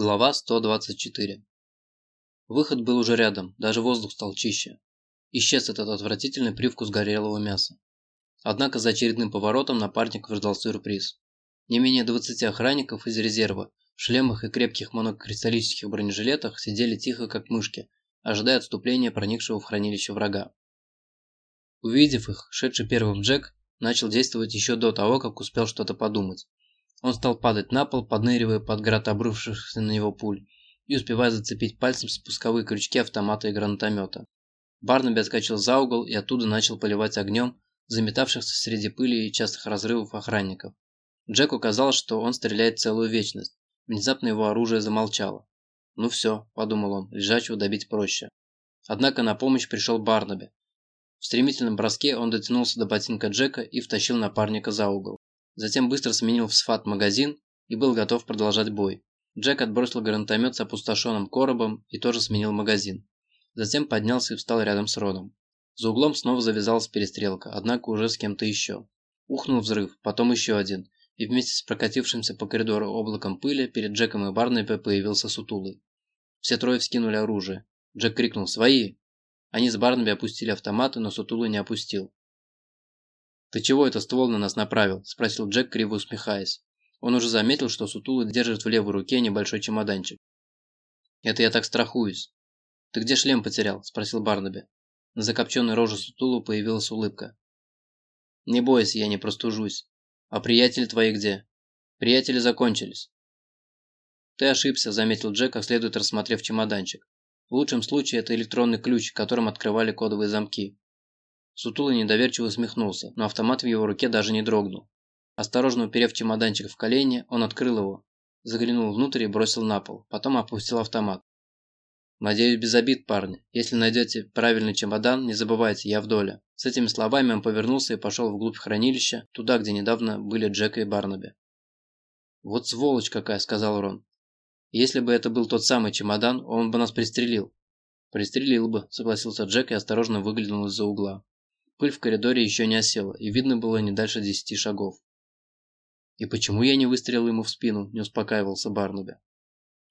Глава 124 Выход был уже рядом, даже воздух стал чище. Исчез этот отвратительный привкус горелого мяса. Однако за очередным поворотом напарников ждал сюрприз. Не менее 20 охранников из резерва в шлемах и крепких монокристаллических бронежилетах сидели тихо, как мышки, ожидая отступления проникшего в хранилище врага. Увидев их, шедший первым Джек начал действовать еще до того, как успел что-то подумать. Он стал падать на пол, подныривая под град обрушившихся на него пуль и успевая зацепить пальцем спусковые крючки автомата и гранатомета. Барнаби отскочил за угол и оттуда начал поливать огнем заметавшихся среди пыли и частых разрывов охранников. Джеку казалось, что он стреляет целую вечность. Внезапно его оружие замолчало. «Ну все», – подумал он, – лежачего добить проще. Однако на помощь пришел Барнаби. В стремительном броске он дотянулся до ботинка Джека и втащил напарника за угол. Затем быстро сменил в сфат магазин и был готов продолжать бой. Джек отбросил гранатомет с опустошенным коробом и тоже сменил магазин. Затем поднялся и встал рядом с Родом. За углом снова завязалась перестрелка, однако уже с кем-то еще. Ухнул взрыв, потом еще один, и вместе с прокатившимся по коридору облаком пыли перед Джеком и Барнаби появился сутулый. Все трое вскинули оружие. Джек крикнул «Свои!». Они с Барнаби опустили автоматы, но Сутулый не опустил. «Ты чего это ствол на нас направил?» – спросил Джек, криво усмехаясь. Он уже заметил, что Сутулый держит в левой руке небольшой чемоданчик. «Это я так страхуюсь». «Ты где шлем потерял?» – спросил Барнаби. На закопченной роже Сутулу появилась улыбка. «Не бойся, я не простужусь. А приятели твои где?» «Приятели закончились». «Ты ошибся», – заметил Джек, как следует рассмотрев чемоданчик. В лучшем случае это электронный ключ, которым открывали кодовые замки. Сутулый недоверчиво усмехнулся, но автомат в его руке даже не дрогнул. Осторожно уперев чемоданчик в колени, он открыл его, заглянул внутрь и бросил на пол, потом опустил автомат. «Надеюсь, без обид, парни. Если найдете правильный чемодан, не забывайте, я в доле». С этими словами он повернулся и пошел вглубь хранилища, туда, где недавно были Джека и Барнаби. «Вот сволочь какая», — сказал Рон. «Если бы это был тот самый чемодан, он бы нас пристрелил». «Пристрелил бы», — согласился Джек и осторожно выглянул из-за угла. Пыль в коридоре еще не осела, и видно было не дальше десяти шагов. «И почему я не выстрелил ему в спину?» – не успокаивался Барнаби.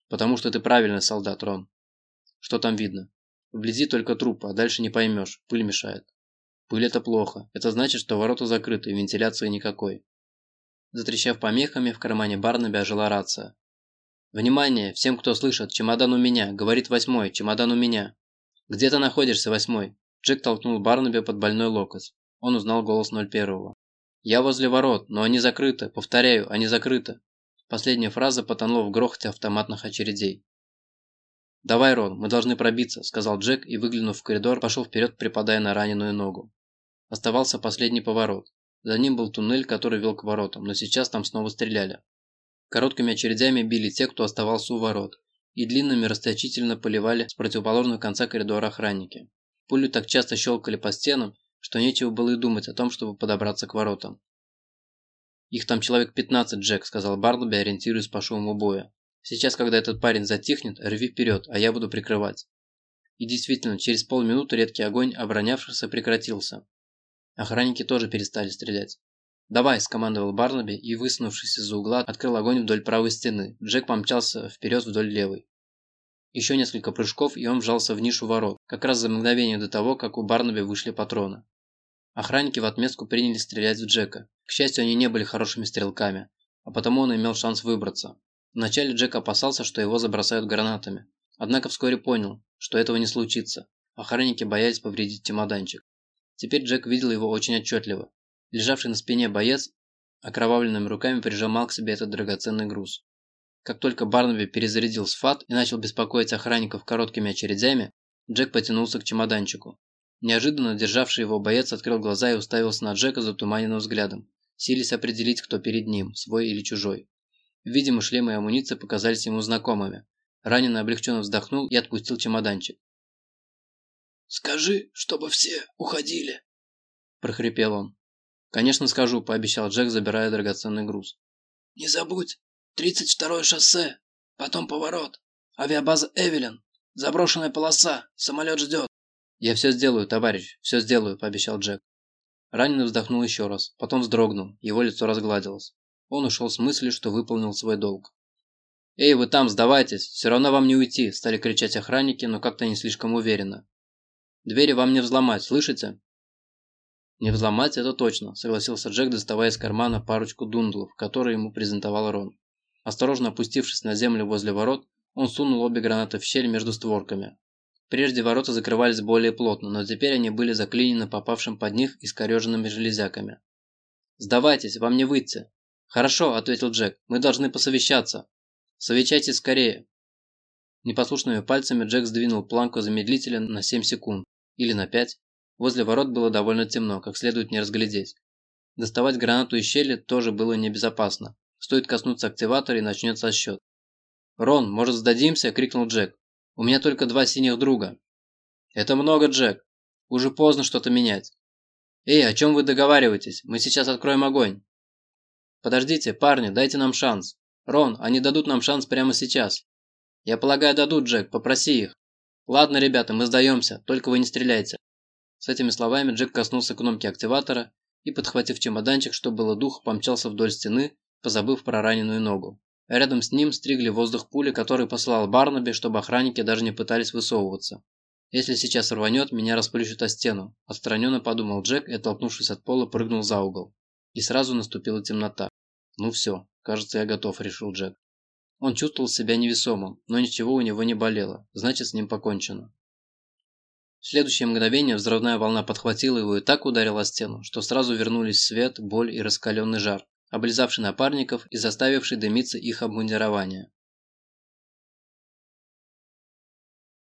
«Потому что ты правильный солдат, Рон. Что там видно? Вблизи только труп, а дальше не поймешь, пыль мешает. Пыль это плохо, это значит, что ворота закрыты, вентиляции никакой». Затрещав помехами, в кармане Барнаби ожила рация. «Внимание! Всем, кто слышит! Чемодан у меня! Говорит восьмой! Чемодан у меня!» «Где ты находишься, восьмой?» Джек толкнул Барнаби под больной локоть. Он узнал голос 01-го. «Я возле ворот, но они закрыты. Повторяю, они закрыты». Последняя фраза потонула в грохоте автоматных очередей. «Давай, Рон, мы должны пробиться», – сказал Джек и, выглянув в коридор, пошел вперед, припадая на раненую ногу. Оставался последний поворот. За ним был туннель, который вел к воротам, но сейчас там снова стреляли. Короткими очередями били те, кто оставался у ворот, и длинными расточительно поливали с противоположного конца коридора охранники. Пули так часто щелкали по стенам, что нечего было и думать о том, чтобы подобраться к воротам. «Их там человек 15, Джек», – сказал Барнаби, ориентируясь по шуму боя. «Сейчас, когда этот парень затихнет, рви вперед, а я буду прикрывать». И действительно, через полминуты редкий огонь оборонявшихся прекратился. Охранники тоже перестали стрелять. «Давай!» – скомандовал Барнаби и, высунувшись из-за угла, открыл огонь вдоль правой стены. Джек помчался вперед вдоль левой. Еще несколько прыжков, и он вжался в нишу ворот, как раз за мгновение до того, как у Барнаби вышли патроны. Охранники в отместку приняли стрелять в Джека. К счастью, они не были хорошими стрелками, а потому он имел шанс выбраться. Вначале Джек опасался, что его забросают гранатами. Однако вскоре понял, что этого не случится. Охранники боялись повредить чемоданчик. Теперь Джек видел его очень отчетливо. Лежавший на спине боец окровавленными руками прижимал к себе этот драгоценный груз. Как только Барнаби перезарядил сфат и начал беспокоить охранников короткими очередями, Джек потянулся к чемоданчику. Неожиданно державший его боец открыл глаза и уставился на Джека затуманенным взглядом, силясь определить, кто перед ним, свой или чужой. Видимо, шлемы и амуниция показались ему знакомыми. Раненый облегченно вздохнул и отпустил чемоданчик. «Скажи, чтобы все уходили», – прохрипел он. «Конечно скажу», – пообещал Джек, забирая драгоценный груз. «Не забудь, Тридцать второе шоссе. Потом поворот. Авиабаза Эвелин. Заброшенная полоса. Самолет ждет. «Я все сделаю, товарищ, все сделаю», – пообещал Джек. Раненый вздохнул еще раз, потом вздрогнул, его лицо разгладилось. Он ушел с мыслью, что выполнил свой долг. «Эй, вы там, сдавайтесь! Все равно вам не уйти!» – стали кричать охранники, но как-то не слишком уверенно. «Двери вам не взломать, слышите?» «Не взломать, это точно», – согласился Джек, доставая из кармана парочку дундлов, которые ему презентовал Рон. Осторожно опустившись на землю возле ворот, он сунул обе гранаты в щель между створками. Прежде ворота закрывались более плотно, но теперь они были заклинены попавшим под них искореженными железяками. «Сдавайтесь, вам не выйти!» «Хорошо», – ответил Джек, – «мы должны посовещаться». «Совещайтесь скорее!» Непослушными пальцами Джек сдвинул планку замедлителя на 7 секунд. Или на 5. Возле ворот было довольно темно, как следует не разглядеть. Доставать гранату из щели тоже было небезопасно. Стоит коснуться активатора и начнется счет. «Рон, может сдадимся?» – крикнул Джек. «У меня только два синих друга». «Это много, Джек. Уже поздно что-то менять». «Эй, о чем вы договариваетесь? Мы сейчас откроем огонь». «Подождите, парни, дайте нам шанс. Рон, они дадут нам шанс прямо сейчас. Я полагаю, дадут, Джек, попроси их. Ладно, ребята, мы сдаемся, только вы не стреляйте. С этими словами Джек коснулся кнопки активатора и, подхватив чемоданчик, что было дух, помчался вдоль стены, позабыв про раненую ногу. Рядом с ним стригли воздух пули, который послал Барнаби, чтобы охранники даже не пытались высовываться. «Если сейчас рванет, меня расплющут о стену», – отстраненно подумал Джек и, оттолкнувшись от пола, прыгнул за угол. И сразу наступила темнота. «Ну все, кажется, я готов», – решил Джек. Он чувствовал себя невесомым, но ничего у него не болело, значит с ним покончено. В следующее мгновение взрывная волна подхватила его и так ударила о стену, что сразу вернулись свет, боль и раскаленный жар, облизавший напарников и заставивший дымиться их обмундирование.